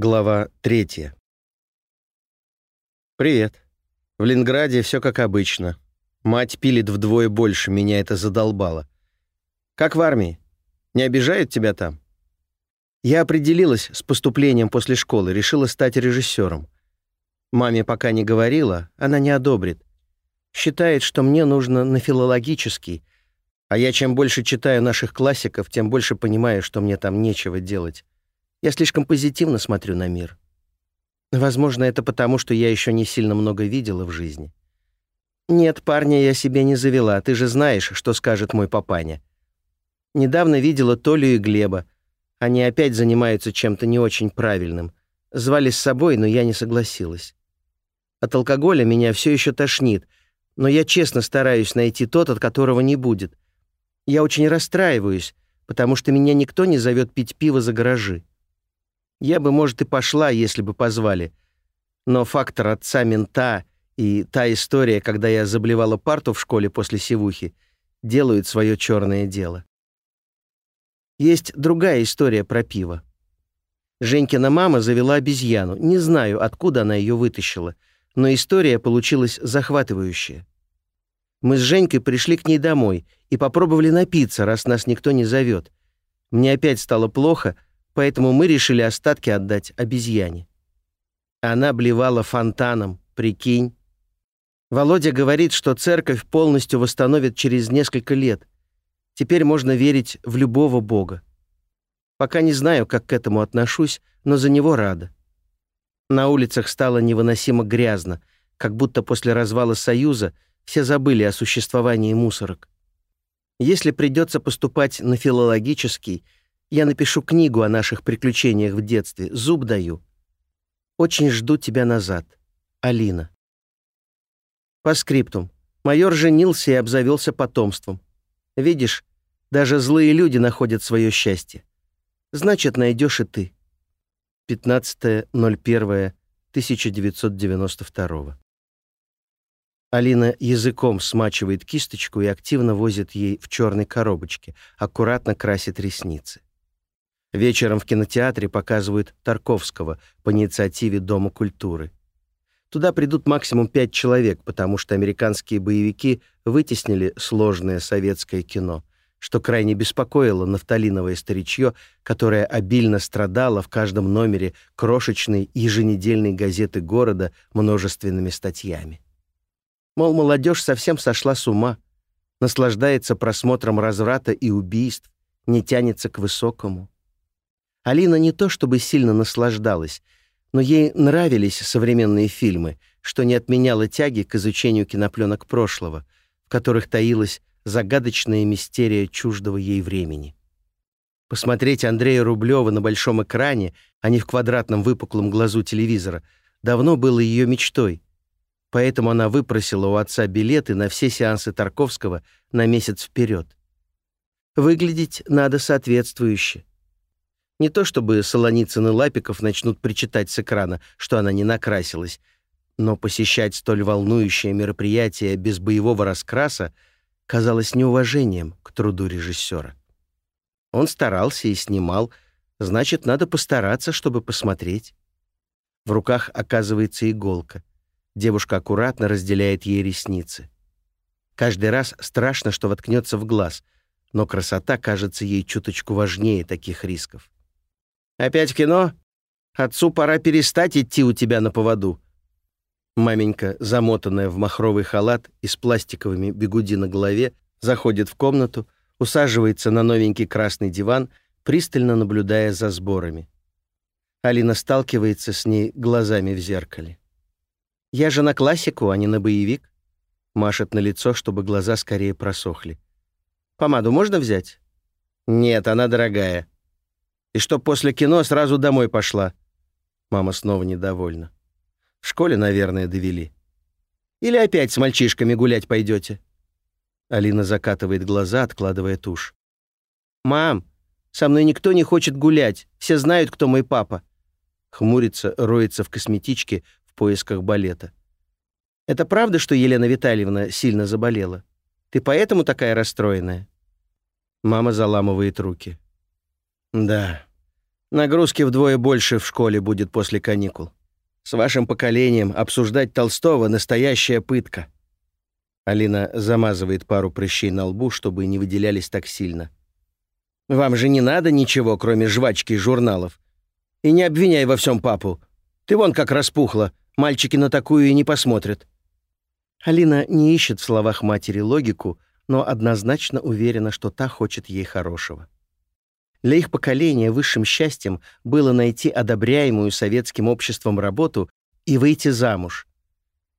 Глава третья. «Привет. В Ленинграде все как обычно. Мать пилит вдвое больше, меня это задолбало. Как в армии? Не обижают тебя там?» Я определилась с поступлением после школы, решила стать режиссером. Маме пока не говорила, она не одобрит. Считает, что мне нужно на филологический, а я чем больше читаю наших классиков, тем больше понимаю, что мне там нечего делать. Я слишком позитивно смотрю на мир. Возможно, это потому, что я еще не сильно много видела в жизни. Нет, парня я себе не завела, ты же знаешь, что скажет мой папаня. Недавно видела Толю и Глеба. Они опять занимаются чем-то не очень правильным. Звали с собой, но я не согласилась. От алкоголя меня все еще тошнит, но я честно стараюсь найти тот, от которого не будет. Я очень расстраиваюсь, потому что меня никто не зовет пить пиво за гаражи. Я бы, может, и пошла, если бы позвали. Но фактор отца мента и та история, когда я заблевала парту в школе после севухи, делают свое черное дело. Есть другая история про пиво. Женькина мама завела обезьяну. Не знаю, откуда она ее вытащила, но история получилась захватывающая. Мы с Женькой пришли к ней домой и попробовали напиться, раз нас никто не зовет. Мне опять стало плохо — поэтому мы решили остатки отдать обезьяне. Она блевала фонтаном, прикинь. Володя говорит, что церковь полностью восстановит через несколько лет. Теперь можно верить в любого бога. Пока не знаю, как к этому отношусь, но за него рада. На улицах стало невыносимо грязно, как будто после развала Союза все забыли о существовании мусорок. Если придется поступать на филологический – я напишу книгу о наших приключениях в детстве. Зуб даю. Очень жду тебя назад. Алина. По скриптум. Майор женился и обзавелся потомством. Видишь, даже злые люди находят свое счастье. Значит, найдешь и ты. 15.01.1992 Алина языком смачивает кисточку и активно возит ей в черной коробочке, аккуратно красит ресницы. Вечером в кинотеатре показывают Тарковского по инициативе Дома культуры. Туда придут максимум пять человек, потому что американские боевики вытеснили сложное советское кино, что крайне беспокоило нафталиновое старичье, которое обильно страдало в каждом номере крошечной еженедельной газеты города множественными статьями. Мол, молодежь совсем сошла с ума, наслаждается просмотром разврата и убийств, не тянется к высокому. Алина не то чтобы сильно наслаждалась, но ей нравились современные фильмы, что не отменяло тяги к изучению кинопленок прошлого, в которых таилась загадочная мистерия чуждого ей времени. Посмотреть Андрея Рублева на большом экране, а не в квадратном выпуклом глазу телевизора, давно было ее мечтой. Поэтому она выпросила у отца билеты на все сеансы Тарковского на месяц вперед. Выглядеть надо соответствующе. Не то чтобы Солоницын и Лапиков начнут причитать с экрана, что она не накрасилась, но посещать столь волнующее мероприятие без боевого раскраса казалось неуважением к труду режиссера. Он старался и снимал, значит, надо постараться, чтобы посмотреть. В руках оказывается иголка. Девушка аккуратно разделяет ей ресницы. Каждый раз страшно, что воткнется в глаз, но красота кажется ей чуточку важнее таких рисков. Опять кино? Отцу пора перестать идти у тебя на поводу». Маменька, замотанная в махровый халат и с пластиковыми бегуди на голове, заходит в комнату, усаживается на новенький красный диван, пристально наблюдая за сборами. Алина сталкивается с ней глазами в зеркале. «Я же на классику, а не на боевик», машет на лицо, чтобы глаза скорее просохли. «Помаду можно взять?» «Нет, она дорогая», и что после кино сразу домой пошла. Мама снова недовольна. В школе, наверное, довели. Или опять с мальчишками гулять пойдете? Алина закатывает глаза, откладывая тушь. «Мам, со мной никто не хочет гулять. Все знают, кто мой папа». Хмурится, роется в косметичке в поисках балета. «Это правда, что Елена Витальевна сильно заболела? Ты поэтому такая расстроенная?» Мама заламывает руки. Да, Нагрузки вдвое больше в школе будет после каникул. С вашим поколением обсуждать Толстого — настоящая пытка». Алина замазывает пару прыщей на лбу, чтобы не выделялись так сильно. «Вам же не надо ничего, кроме жвачки и журналов. И не обвиняй во всем папу. Ты вон как распухла. Мальчики на такую и не посмотрят». Алина не ищет в словах матери логику, но однозначно уверена, что та хочет ей хорошего. Для их поколения высшим счастьем было найти одобряемую советским обществом работу и выйти замуж.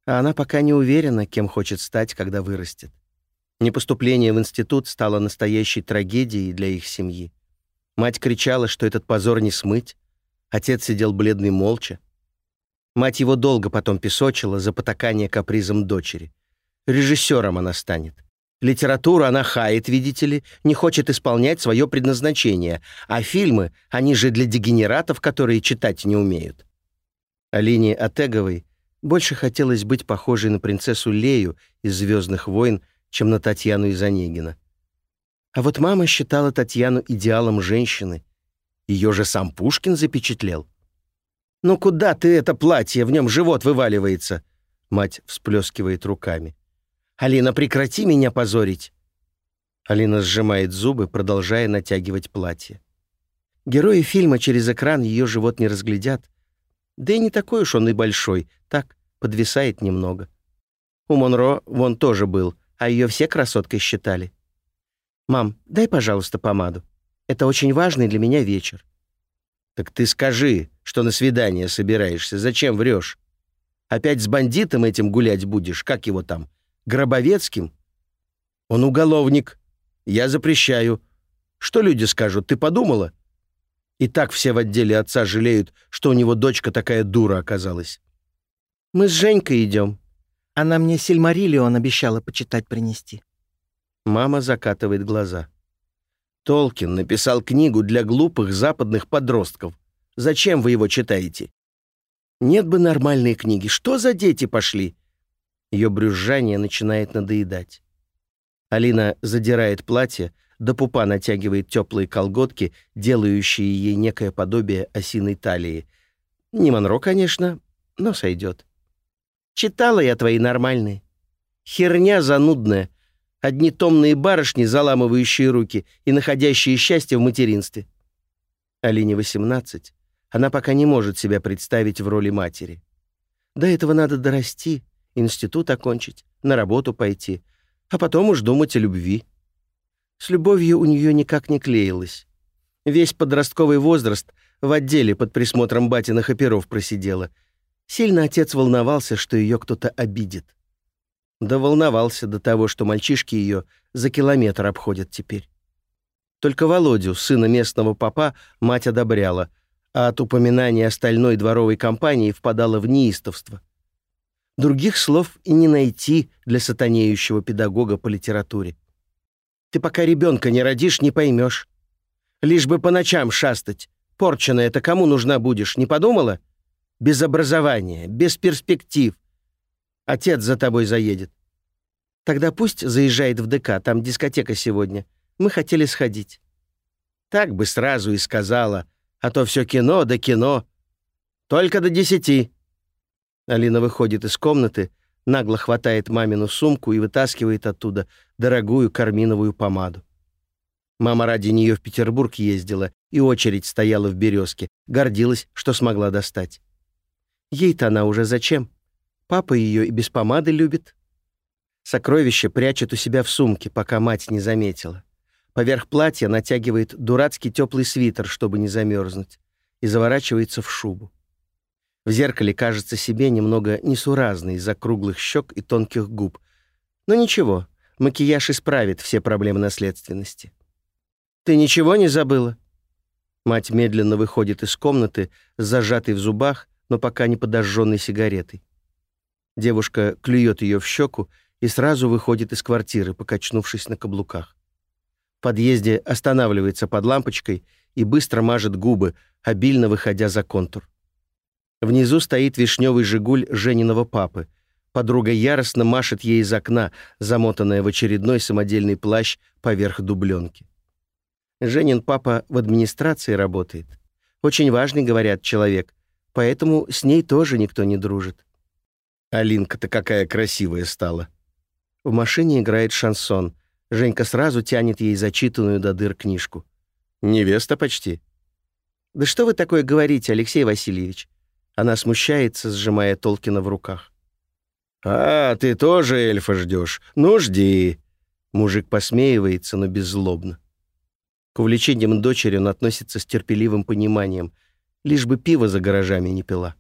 А она пока не уверена, кем хочет стать, когда вырастет. Непоступление в институт стало настоящей трагедией для их семьи. Мать кричала, что этот позор не смыть. Отец сидел бледный молча. Мать его долго потом песочила за потакание капризом дочери. Режиссером она станет. Литературу она хает, видите ли, не хочет исполнять свое предназначение, а фильмы, они же для дегенератов, которые читать не умеют. Алине Атеговой больше хотелось быть похожей на принцессу Лею из «Звездных войн», чем на Татьяну из Онегина. А вот мама считала Татьяну идеалом женщины. Ее же сам Пушкин запечатлел. «Ну куда ты это платье? В нем живот вываливается!» Мать всплескивает руками. «Алина, прекрати меня позорить!» Алина сжимает зубы, продолжая натягивать платье. Герои фильма через экран ее живот не разглядят. Да и не такой уж он и большой, так, подвисает немного. У Монро вон тоже был, а ее все красоткой считали. «Мам, дай, пожалуйста, помаду. Это очень важный для меня вечер». «Так ты скажи, что на свидание собираешься, зачем врешь? Опять с бандитом этим гулять будешь, как его там, Гробовецким? Он уголовник. Я запрещаю. Что люди скажут, ты подумала? И так все в отделе отца жалеют, что у него дочка такая дура оказалась. Мы с Женькой идем. Она мне Сильмариллион обещала почитать принести. Мама закатывает глаза. Толкин написал книгу для глупых западных подростков. Зачем вы его читаете? Нет бы нормальные книги. Что за дети пошли? Ее брюзжание начинает надоедать. Алина задирает платье, до пупа натягивает теплые колготки, делающие ей некое подобие осиной талии. Не Монро, конечно, но сойдет. Читала я твои нормальные. Херня занудная. Одни томные барышни, заламывающие руки и находящие счастье в материнстве. Алине 18. Она пока не может себя представить в роли матери. До этого надо дорасти, институт окончить, на работу пойти, а потом уж думать о любви. С любовью у нее никак не клеилось. Весь подростковый возраст в отделе под присмотром батиных оперов просидела. Сильно отец волновался, что ее кто-то обидит. Да волновался до того, что мальчишки ее за километр обходят теперь. Только Володю, сына местного папа, мать одобряла, а от упоминания остальной дворовой компании впадала в неистовство. Других слов и не найти для сатанеющего педагога по литературе. Ты пока ребенка не родишь, не поймешь. Лишь бы по ночам шастать. Порченая это кому нужна будешь, не подумала? Без образования, без перспектив. Отец за тобой заедет. Тогда пусть заезжает в ДК, там дискотека сегодня. Мы хотели сходить. Так бы сразу и сказала, а то все кино да кино. Только до десяти. Алина выходит из комнаты, нагло хватает мамину сумку и вытаскивает оттуда дорогую карминовую помаду. Мама ради нее в Петербург ездила, и очередь стояла в «Березке», гордилась, что смогла достать. Ей-то она уже зачем? Папа ее и без помады любит. Сокровище прячет у себя в сумке, пока мать не заметила. Поверх платья натягивает дурацкий теплый свитер, чтобы не замерзнуть, и заворачивается в шубу. В зеркале кажется себе немного несуразной из-за круглых щек и тонких губ. Но ничего, макияж исправит все проблемы наследственности. «Ты ничего не забыла?» Мать медленно выходит из комнаты зажатой в зубах, но пока не подожженной сигаретой. Девушка клюет ее в щеку и сразу выходит из квартиры, покачнувшись на каблуках. В подъезде останавливается под лампочкой и быстро мажет губы, обильно выходя за контур. Внизу стоит вишневый «Жигуль» Жениного папы. Подруга яростно машет ей из окна, замотанная в очередной самодельный плащ поверх дубленки. Женин папа в администрации работает. Очень важный, говорят, человек. Поэтому с ней тоже никто не дружит. Алинка-то какая красивая стала. В машине играет шансон. Женька сразу тянет ей зачитанную до дыр книжку. Невеста почти. «Да что вы такое говорите, Алексей Васильевич?» Она смущается, сжимая Толкина в руках. «А, ты тоже эльфа ждешь? Ну, жди!» Мужик посмеивается, но беззлобно. К увлечениям дочери он относится с терпеливым пониманием, лишь бы пиво за гаражами не пила.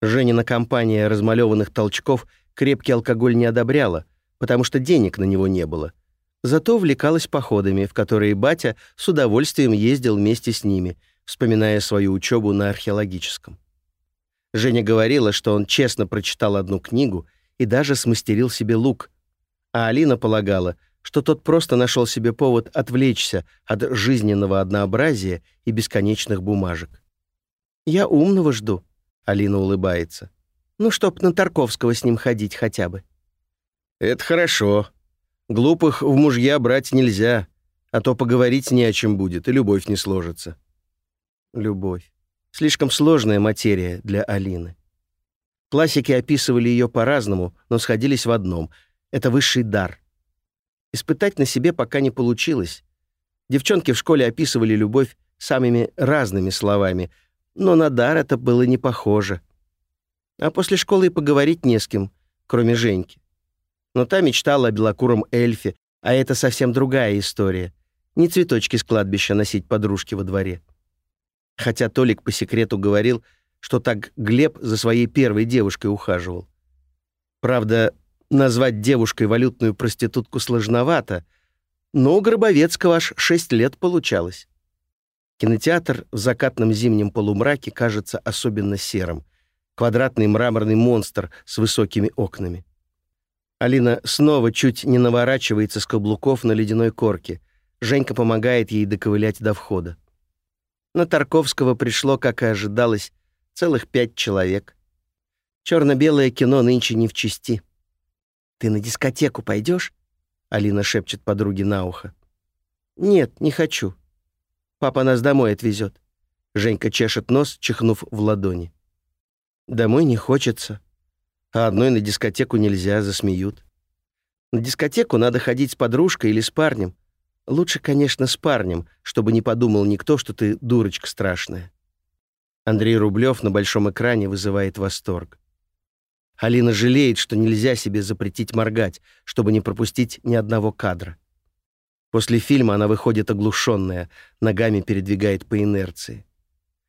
Женина компания размалеванных толчков крепкий алкоголь не одобряла, потому что денег на него не было. Зато увлекалась походами, в которые батя с удовольствием ездил вместе с ними, вспоминая свою учебу на археологическом. Женя говорила, что он честно прочитал одну книгу и даже смастерил себе лук, а Алина полагала, что тот просто нашел себе повод отвлечься от жизненного однообразия и бесконечных бумажек. «Я умного жду», — Алина улыбается. «Ну, чтоб на Тарковского с ним ходить хотя бы». «Это хорошо. Глупых в мужья брать нельзя, а то поговорить не о чем будет, и любовь не сложится». Любовь. Слишком сложная материя для Алины. Классики описывали ее по-разному, но сходились в одном — это высший дар. Испытать на себе пока не получилось. Девчонки в школе описывали любовь самыми разными словами, но на дар это было не похоже. А после школы и поговорить не с кем, кроме Женьки. Но та мечтала о белокуром эльфе, а это совсем другая история. Не цветочки с кладбища носить подружки во дворе. Хотя Толик по секрету говорил, что так Глеб за своей первой девушкой ухаживал. Правда, назвать девушкой валютную проститутку сложновато, но у Гробовецкого аж шесть лет получалось. Кинотеатр в закатном зимнем полумраке кажется особенно серым. Квадратный мраморный монстр с высокими окнами. Алина снова чуть не наворачивается с каблуков на ледяной корке. Женька помогает ей доковылять до входа. На Тарковского пришло, как и ожидалось, целых пять человек. Черно-белое кино нынче не в чести. «Ты на дискотеку пойдешь? Алина шепчет подруге на ухо. «Нет, не хочу. Папа нас домой отвезет. Женька чешет нос, чихнув в ладони. «Домой не хочется. А одной на дискотеку нельзя, засмеют. На дискотеку надо ходить с подружкой или с парнем, Лучше, конечно, с парнем, чтобы не подумал никто, что ты дурочка страшная. Андрей Рублев на большом экране вызывает восторг. Алина жалеет, что нельзя себе запретить моргать, чтобы не пропустить ни одного кадра. После фильма она выходит оглушенная, ногами передвигает по инерции.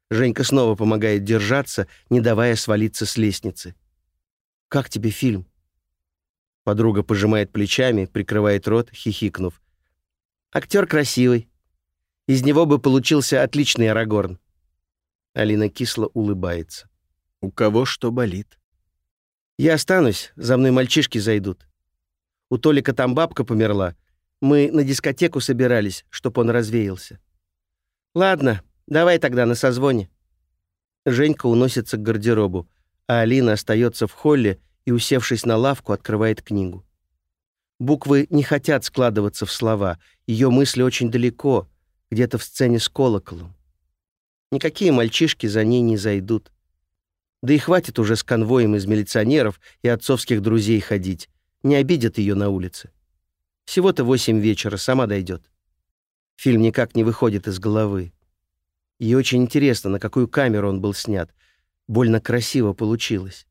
Женька снова помогает держаться, не давая свалиться с лестницы. «Как тебе фильм?» Подруга пожимает плечами, прикрывает рот, хихикнув. Актер красивый. Из него бы получился отличный Арагорн. Алина кисло улыбается. У кого что болит? Я останусь, за мной мальчишки зайдут. У Толика там бабка померла. Мы на дискотеку собирались, чтоб он развеялся. Ладно, давай тогда на созвоне. Женька уносится к гардеробу, а Алина остается в холле и, усевшись на лавку, открывает книгу. Буквы не хотят складываться в слова, ее мысли очень далеко, где-то в сцене с колоколом. Никакие мальчишки за ней не зайдут. Да и хватит уже с конвоем из милиционеров и отцовских друзей ходить. Не обидят ее на улице. Всего-то восемь вечера, сама дойдет. Фильм никак не выходит из головы. Ей очень интересно, на какую камеру он был снят. Больно красиво получилось.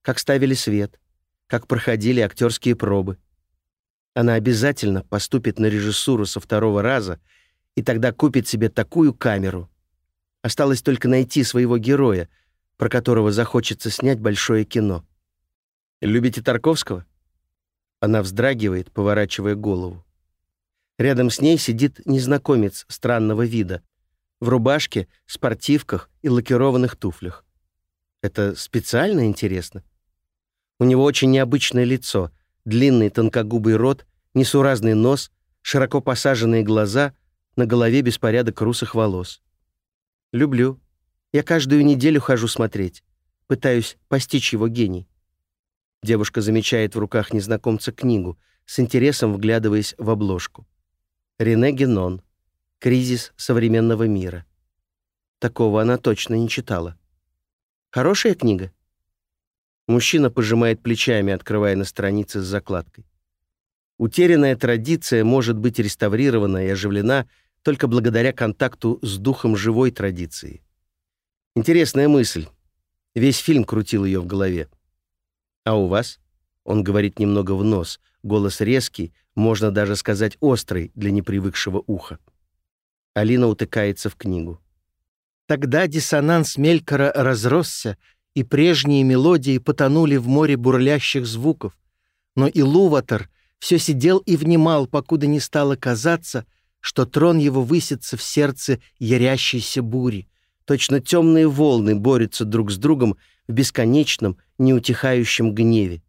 Как ставили свет, как проходили актерские пробы. Она обязательно поступит на режиссуру со второго раза и тогда купит себе такую камеру. Осталось только найти своего героя, про которого захочется снять большое кино. Любите Тарковского? Она вздрагивает, поворачивая голову. Рядом с ней сидит незнакомец странного вида, в рубашке, спортивках и лакированных туфлях. Это специально интересно? У него очень необычное лицо, длинный тонкогубый рот, несуразный нос, широко посаженные глаза, на голове беспорядок русых волос. Люблю. Я каждую неделю хожу смотреть. Пытаюсь постичь его гений. Девушка замечает в руках незнакомца книгу, с интересом вглядываясь в обложку. Рене Генон. «Кризис современного мира». Такого она точно не читала. Хорошая книга? Мужчина пожимает плечами, открывая на странице с закладкой. Утерянная традиция может быть реставрирована и оживлена только благодаря контакту с духом живой традиции. Интересная мысль. Весь фильм крутил ее в голове. А у вас? Он говорит немного в нос, голос резкий, можно даже сказать острый для непривыкшего уха. Алина утыкается в книгу. Тогда диссонанс Мелькора разросся, и прежние мелодии потонули в море бурлящих звуков. Но и Луватор все сидел и внимал, покуда не стало казаться, что трон его высится в сердце ярящейся бури. Точно темные волны борются друг с другом в бесконечном, неутихающем гневе.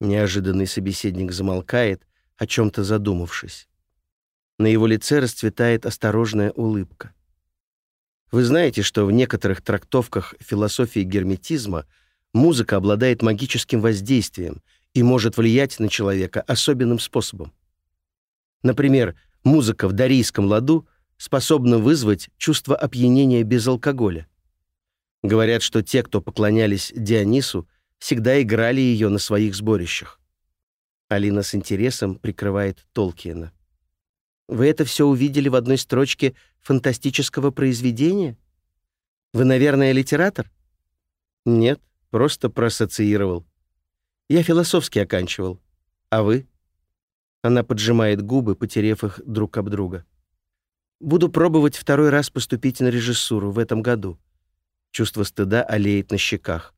Неожиданный собеседник замолкает, о чем-то задумавшись. На его лице расцветает осторожная улыбка. Вы знаете, что в некоторых трактовках философии герметизма музыка обладает магическим воздействием и может влиять на человека особенным способом. Например, музыка в дарийском ладу способна вызвать чувство опьянения без алкоголя. Говорят, что те, кто поклонялись Дионису, всегда играли ее на своих сборищах. Алина с интересом прикрывает Толкиена. Вы это все увидели в одной строчке фантастического произведения? Вы, наверное, литератор? Нет, просто проассоциировал. Я философски оканчивал. А вы? Она поджимает губы, потерев их друг об друга. Буду пробовать второй раз поступить на режиссуру в этом году. Чувство стыда олеет на щеках.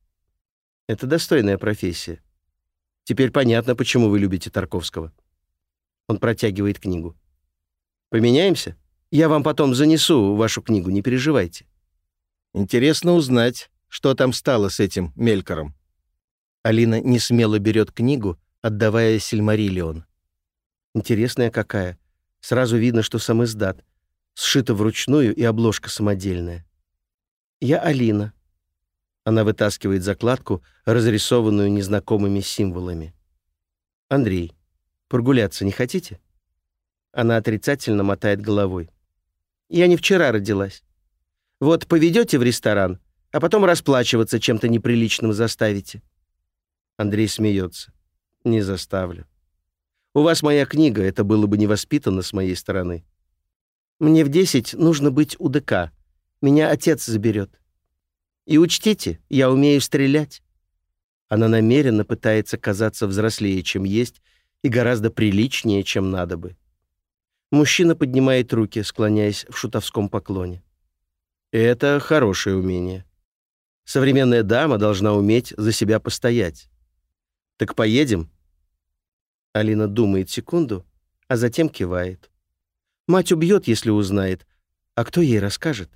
Это достойная профессия. Теперь понятно, почему вы любите Тарковского. Он протягивает книгу. Поменяемся? Я вам потом занесу вашу книгу, не переживайте. Интересно узнать, что там стало с этим Мелькором. Алина не смело берет книгу, отдавая Сильмариллион. Интересная какая. Сразу видно, что сам издат. Сшита вручную и обложка самодельная. Я Алина. Она вытаскивает закладку, разрисованную незнакомыми символами. Андрей, прогуляться не хотите? Она отрицательно мотает головой. «Я не вчера родилась. Вот поведете в ресторан, а потом расплачиваться чем-то неприличным заставите». Андрей смеется. «Не заставлю. У вас моя книга, это было бы невоспитанно с моей стороны. Мне в десять нужно быть у ДК. Меня отец заберет. И учтите, я умею стрелять». Она намеренно пытается казаться взрослее, чем есть, и гораздо приличнее, чем надо бы. Мужчина поднимает руки, склоняясь в шутовском поклоне. Это хорошее умение. Современная дама должна уметь за себя постоять. Так поедем? Алина думает секунду, а затем кивает. Мать убьет, если узнает. А кто ей расскажет?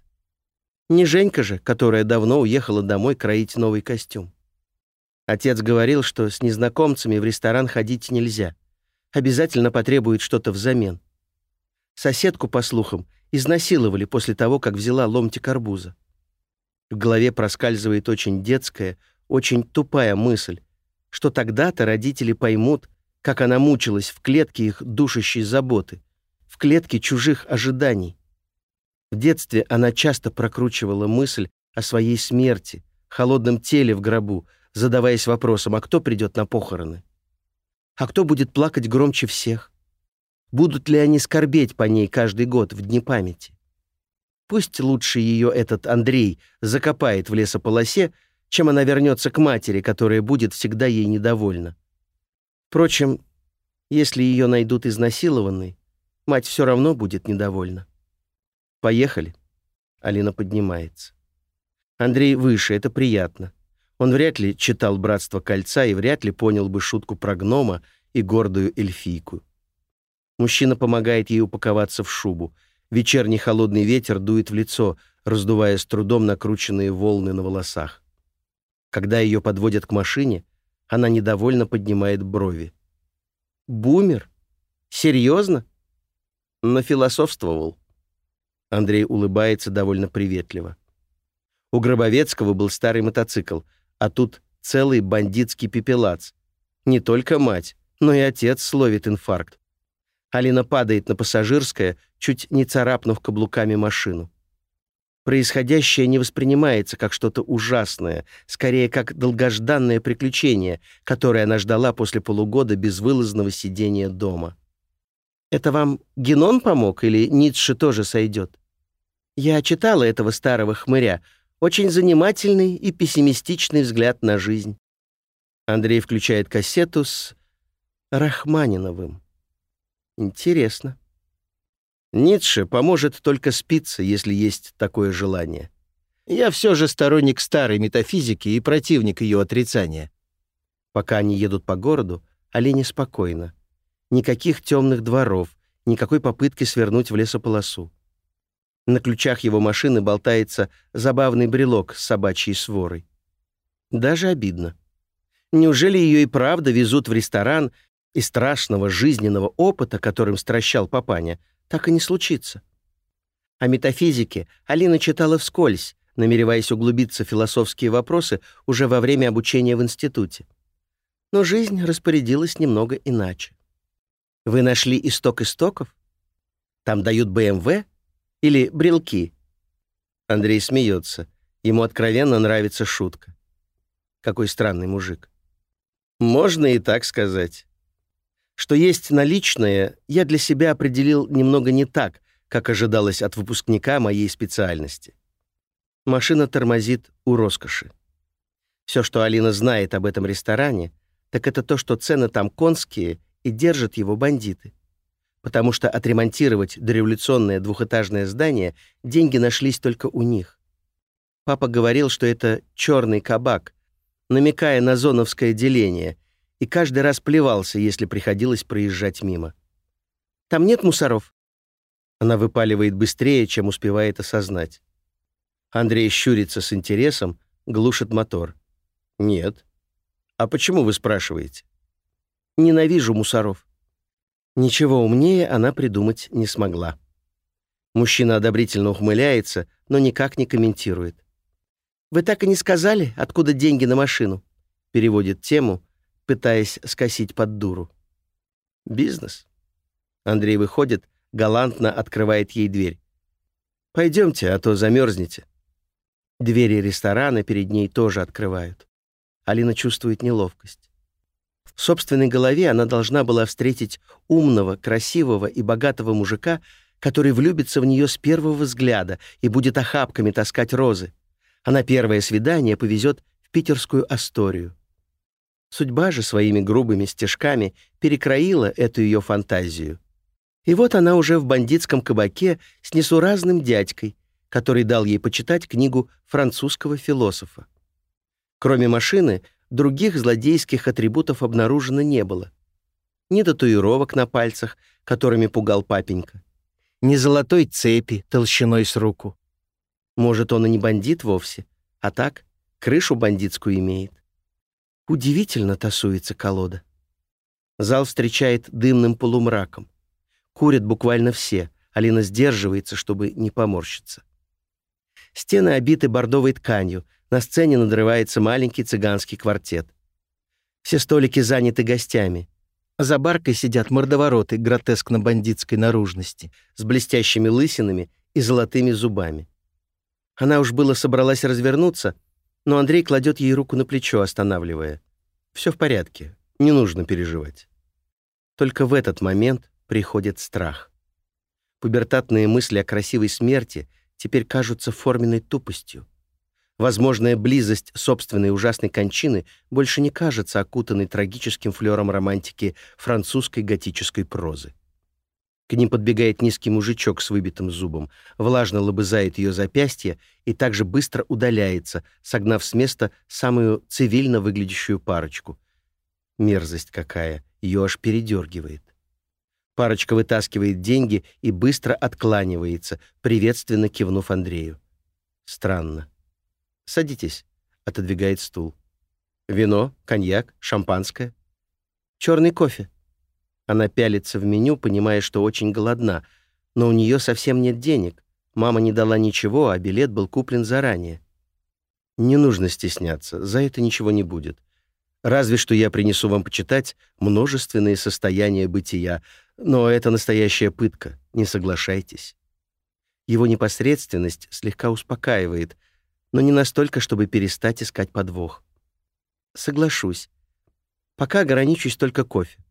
Не Женька же, которая давно уехала домой кроить новый костюм. Отец говорил, что с незнакомцами в ресторан ходить нельзя. Обязательно потребует что-то взамен. Соседку, по слухам, изнасиловали после того, как взяла ломтик арбуза. В голове проскальзывает очень детская, очень тупая мысль, что тогда-то родители поймут, как она мучилась в клетке их душащей заботы, в клетке чужих ожиданий. В детстве она часто прокручивала мысль о своей смерти, холодном теле в гробу, задаваясь вопросом, а кто придет на похороны? А кто будет плакать громче всех? Будут ли они скорбеть по ней каждый год в дни памяти? Пусть лучше ее этот Андрей закопает в лесополосе, чем она вернется к матери, которая будет всегда ей недовольна. Впрочем, если ее найдут изнасилованной, мать все равно будет недовольна. «Поехали». Алина поднимается. Андрей выше, это приятно. Он вряд ли читал «Братство кольца» и вряд ли понял бы шутку про гнома и гордую эльфийку. Мужчина помогает ей упаковаться в шубу. Вечерний холодный ветер дует в лицо, раздувая с трудом накрученные волны на волосах. Когда ее подводят к машине, она недовольно поднимает брови. «Бумер? Серьезно?» Нафилософствовал. Андрей улыбается довольно приветливо. У Гробовецкого был старый мотоцикл, а тут целый бандитский пепелац. Не только мать, но и отец словит инфаркт. Алина падает на пассажирское, чуть не царапнув каблуками машину. Происходящее не воспринимается как что-то ужасное, скорее как долгожданное приключение, которое она ждала после полугода безвылазного сидения дома. Это вам Генон помог или Ницше тоже сойдет? Я читала этого старого хмыря. Очень занимательный и пессимистичный взгляд на жизнь. Андрей включает кассету с Рахманиновым. Интересно. Ницше поможет только спиться, если есть такое желание. Я все же сторонник старой метафизики и противник ее отрицания. Пока они едут по городу, Олене спокойно. Никаких темных дворов, никакой попытки свернуть в лесополосу. На ключах его машины болтается забавный брелок с собачьей сворой. Даже обидно. Неужели ее и правда везут в ресторан, и страшного жизненного опыта, которым стращал папаня, так и не случится. О метафизике Алина читала вскользь, намереваясь углубиться в философские вопросы уже во время обучения в институте. Но жизнь распорядилась немного иначе. Вы нашли исток истоков? Там дают БМВ или брелки? Андрей смеется. Ему откровенно нравится шутка. Какой странный мужик. Можно и так сказать. Что есть наличное, я для себя определил немного не так, как ожидалось от выпускника моей специальности. Машина тормозит у роскоши. Все, что Алина знает об этом ресторане, так это то, что цены там конские и держат его бандиты. Потому что отремонтировать дореволюционное двухэтажное здание деньги нашлись только у них. Папа говорил, что это черный кабак, намекая на зоновское деление, и каждый раз плевался, если приходилось проезжать мимо. «Там нет мусоров?» Она выпаливает быстрее, чем успевает осознать. Андрей щурится с интересом, глушит мотор. «Нет». «А почему вы спрашиваете?» «Ненавижу мусоров». Ничего умнее она придумать не смогла. Мужчина одобрительно ухмыляется, но никак не комментирует. «Вы так и не сказали, откуда деньги на машину?» Переводит тему, пытаясь скосить под дуру. «Бизнес». Андрей выходит, галантно открывает ей дверь. «Пойдемте, а то замерзнете». Двери ресторана перед ней тоже открывают. Алина чувствует неловкость. В собственной голове она должна была встретить умного, красивого и богатого мужика, который влюбится в нее с первого взгляда и будет охапками таскать розы. А на первое свидание повезет в питерскую Асторию. Судьба же своими грубыми стежками перекроила эту ее фантазию. И вот она уже в бандитском кабаке с несуразным дядькой, который дал ей почитать книгу французского философа. Кроме машины, других злодейских атрибутов обнаружено не было. Ни татуировок на пальцах, которыми пугал папенька, ни золотой цепи толщиной с руку. Может, он и не бандит вовсе, а так крышу бандитскую имеет. Удивительно тасуется колода. Зал встречает дымным полумраком. Курят буквально все. Алина сдерживается, чтобы не поморщиться. Стены обиты бордовой тканью. На сцене надрывается маленький цыганский квартет. Все столики заняты гостями. За баркой сидят мордовороты гротескно-бандитской наружности с блестящими лысинами и золотыми зубами. Она уж было собралась развернуться, но Андрей кладет ей руку на плечо, останавливая. «Все в порядке, не нужно переживать». Только в этот момент приходит страх. Пубертатные мысли о красивой смерти теперь кажутся форменной тупостью. Возможная близость собственной ужасной кончины больше не кажется окутанной трагическим флером романтики французской готической прозы. К ним подбегает низкий мужичок с выбитым зубом, влажно лобызает ее запястье и также быстро удаляется, согнав с места самую цивильно выглядящую парочку. Мерзость какая, ее аж передергивает. Парочка вытаскивает деньги и быстро откланивается, приветственно кивнув Андрею. Странно. «Садитесь», — отодвигает стул. «Вино, коньяк, шампанское?» «Черный кофе», она пялится в меню, понимая, что очень голодна, но у нее совсем нет денег. Мама не дала ничего, а билет был куплен заранее. Не нужно стесняться, за это ничего не будет. Разве что я принесу вам почитать множественные состояния бытия, но это настоящая пытка, не соглашайтесь. Его непосредственность слегка успокаивает, но не настолько, чтобы перестать искать подвох. Соглашусь. Пока ограничусь только кофе.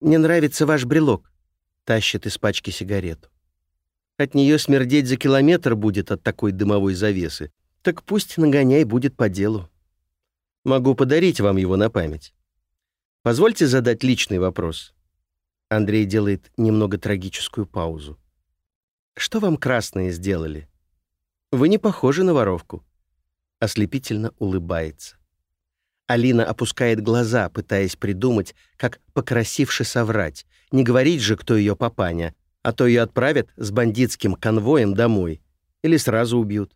Мне нравится ваш брелок, тащит из пачки сигарету. От нее смердеть за километр будет от такой дымовой завесы. Так пусть нагоняй будет по делу. Могу подарить вам его на память. Позвольте задать личный вопрос. Андрей делает немного трагическую паузу. Что вам красные сделали? Вы не похожи на воровку. Ослепительно улыбается. Алина опускает глаза, пытаясь придумать, как покрасивше соврать. Не говорить же, кто ее папаня, а то ее отправят с бандитским конвоем домой. Или сразу убьют.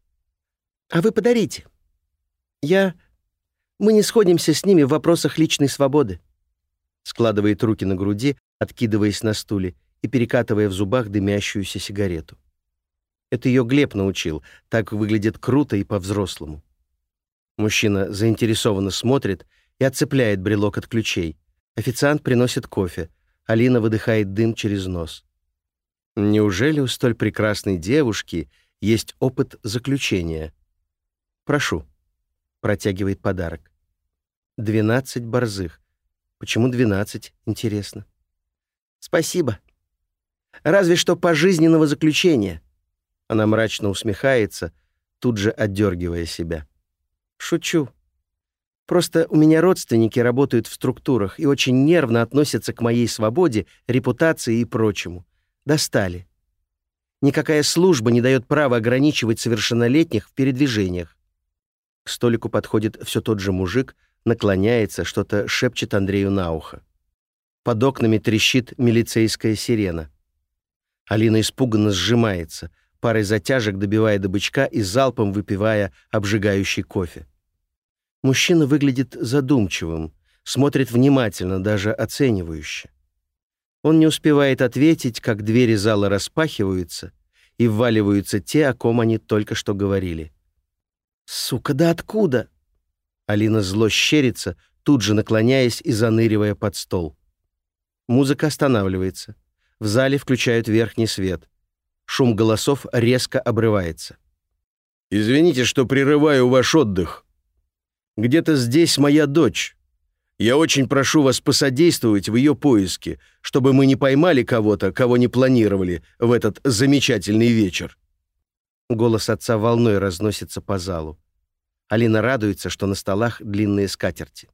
А вы подарите. Я... Мы не сходимся с ними в вопросах личной свободы. Складывает руки на груди, откидываясь на стуле и перекатывая в зубах дымящуюся сигарету. Это ее Глеб научил, так выглядит круто и по-взрослому. Мужчина заинтересованно смотрит и отцепляет брелок от ключей. Официант приносит кофе. Алина выдыхает дым через нос. Неужели у столь прекрасной девушки есть опыт заключения? Прошу. Протягивает подарок. Двенадцать борзых. Почему двенадцать, интересно? Спасибо. Разве что пожизненного заключения. Она мрачно усмехается, тут же отдергивая себя. Шучу. Просто у меня родственники работают в структурах и очень нервно относятся к моей свободе, репутации и прочему. Достали. Никакая служба не дает права ограничивать совершеннолетних в передвижениях. К столику подходит все тот же мужик, наклоняется, что-то шепчет Андрею на ухо. Под окнами трещит милицейская сирена. Алина испуганно сжимается, парой затяжек добивая до бычка и залпом выпивая обжигающий кофе. Мужчина выглядит задумчивым, смотрит внимательно, даже оценивающе. Он не успевает ответить, как двери зала распахиваются, и вваливаются те, о ком они только что говорили. «Сука, да откуда?» Алина зло щерится, тут же наклоняясь и заныривая под стол. Музыка останавливается. В зале включают верхний свет. Шум голосов резко обрывается. «Извините, что прерываю ваш отдых», где-то здесь моя дочь. Я очень прошу вас посодействовать в ее поиске, чтобы мы не поймали кого-то, кого не планировали в этот замечательный вечер». Голос отца волной разносится по залу. Алина радуется, что на столах длинные скатерти.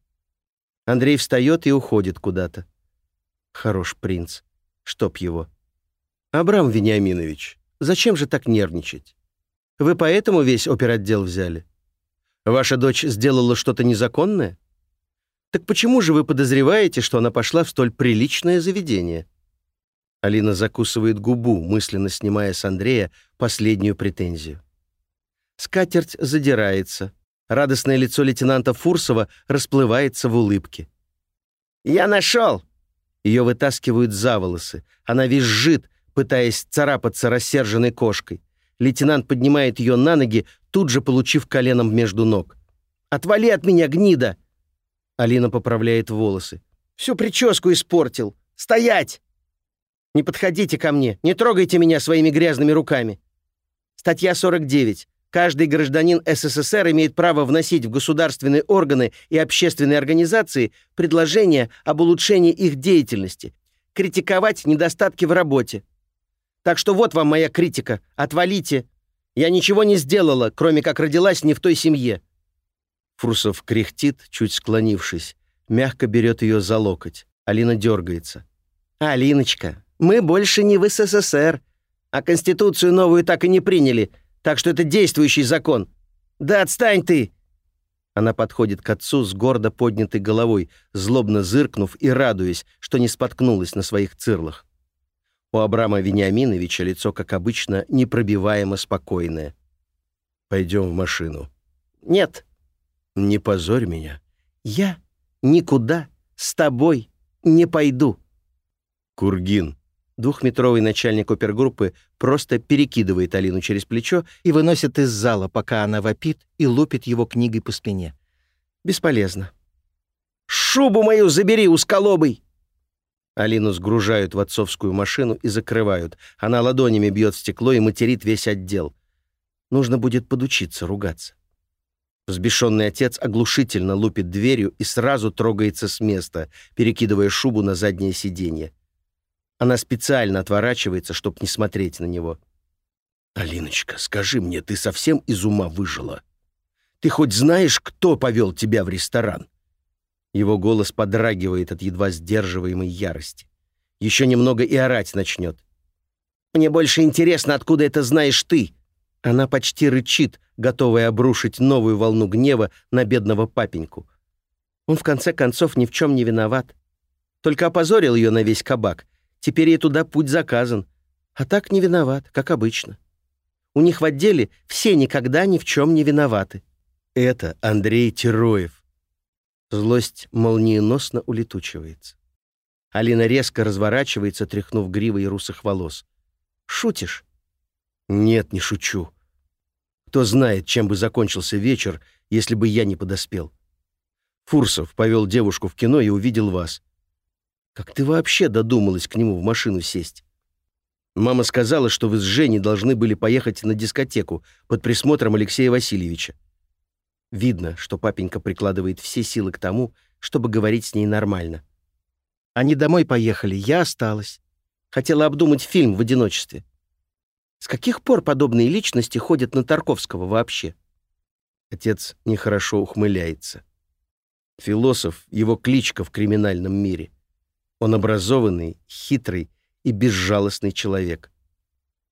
Андрей встает и уходит куда-то. Хорош принц. Чтоб его. «Абрам Вениаминович, зачем же так нервничать? Вы поэтому весь оперотдел взяли?» Ваша дочь сделала что-то незаконное? Так почему же вы подозреваете, что она пошла в столь приличное заведение? Алина закусывает губу, мысленно снимая с Андрея последнюю претензию. Скатерть задирается. Радостное лицо лейтенанта Фурсова расплывается в улыбке. «Я нашел!» Ее вытаскивают за волосы. Она визжит, пытаясь царапаться рассерженной кошкой. Лейтенант поднимает ее на ноги, тут же получив коленом между ног. «Отвали от меня, гнида!» Алина поправляет волосы. «Всю прическу испортил! Стоять! Не подходите ко мне, не трогайте меня своими грязными руками!» Статья 49. Каждый гражданин СССР имеет право вносить в государственные органы и общественные организации предложения об улучшении их деятельности, критиковать недостатки в работе, так что вот вам моя критика. Отвалите. Я ничего не сделала, кроме как родилась не в той семье». Фрусов кряхтит, чуть склонившись. Мягко берет ее за локоть. Алина дергается. «Алиночка, мы больше не в СССР, а Конституцию новую так и не приняли, так что это действующий закон. Да отстань ты!» Она подходит к отцу с гордо поднятой головой, злобно зыркнув и радуясь, что не споткнулась на своих цирлах. У Абрама Вениаминовича лицо, как обычно, непробиваемо спокойное. «Пойдем в машину». «Нет». «Не позорь меня». «Я никуда с тобой не пойду». «Кургин». Двухметровый начальник опергруппы просто перекидывает Алину через плечо и выносит из зала, пока она вопит и лупит его книгой по спине. Бесполезно. «Шубу мою забери, усколобый!» Алину сгружают в отцовскую машину и закрывают. Она ладонями бьет стекло и материт весь отдел. Нужно будет подучиться ругаться. Взбешенный отец оглушительно лупит дверью и сразу трогается с места, перекидывая шубу на заднее сиденье. Она специально отворачивается, чтобы не смотреть на него. «Алиночка, скажи мне, ты совсем из ума выжила? Ты хоть знаешь, кто повел тебя в ресторан?» Его голос подрагивает от едва сдерживаемой ярости. Еще немного и орать начнет. «Мне больше интересно, откуда это знаешь ты?» Она почти рычит, готовая обрушить новую волну гнева на бедного папеньку. Он, в конце концов, ни в чем не виноват. Только опозорил ее на весь кабак. Теперь ей туда путь заказан. А так не виноват, как обычно. У них в отделе все никогда ни в чем не виноваты. Это Андрей Тероев. Злость молниеносно улетучивается. Алина резко разворачивается, тряхнув гривой русых волос. «Шутишь?» «Нет, не шучу. Кто знает, чем бы закончился вечер, если бы я не подоспел. Фурсов повел девушку в кино и увидел вас. Как ты вообще додумалась к нему в машину сесть? Мама сказала, что вы с Женей должны были поехать на дискотеку под присмотром Алексея Васильевича. Видно, что папенька прикладывает все силы к тому, чтобы говорить с ней нормально. Они домой поехали, я осталась. Хотела обдумать фильм в одиночестве. С каких пор подобные личности ходят на Тарковского вообще? Отец нехорошо ухмыляется. Философ — его кличка в криминальном мире. Он образованный, хитрый и безжалостный человек.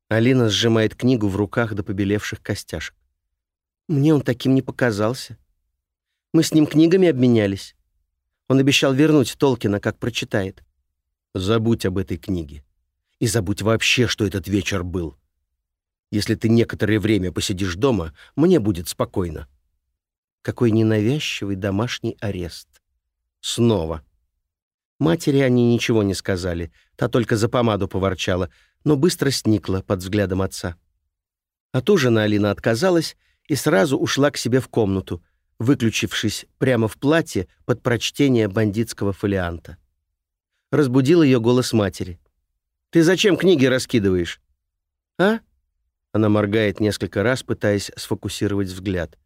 Алина сжимает книгу в руках до побелевших костяшек. Мне он таким не показался. Мы с ним книгами обменялись. Он обещал вернуть Толкина, как прочитает. Забудь об этой книге. И забудь вообще, что этот вечер был. Если ты некоторое время посидишь дома, мне будет спокойно. Какой ненавязчивый домашний арест. Снова. Матери они ничего не сказали, та только за помаду поворчала, но быстро сникла под взглядом отца. От ужина Алина отказалась и сразу ушла к себе в комнату, выключившись прямо в платье под прочтение бандитского фолианта. Разбудил ее голос матери. «Ты зачем книги раскидываешь?» «А?» Она моргает несколько раз, пытаясь сфокусировать взгляд.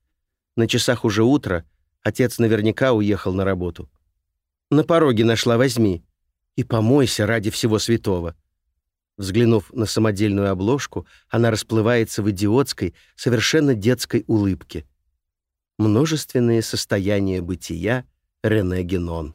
На часах уже утро, отец наверняка уехал на работу. «На пороге нашла, возьми. И помойся ради всего святого». Взглянув на самодельную обложку, она расплывается в идиотской, совершенно детской улыбке. Множественные состояния бытия Рене Генон.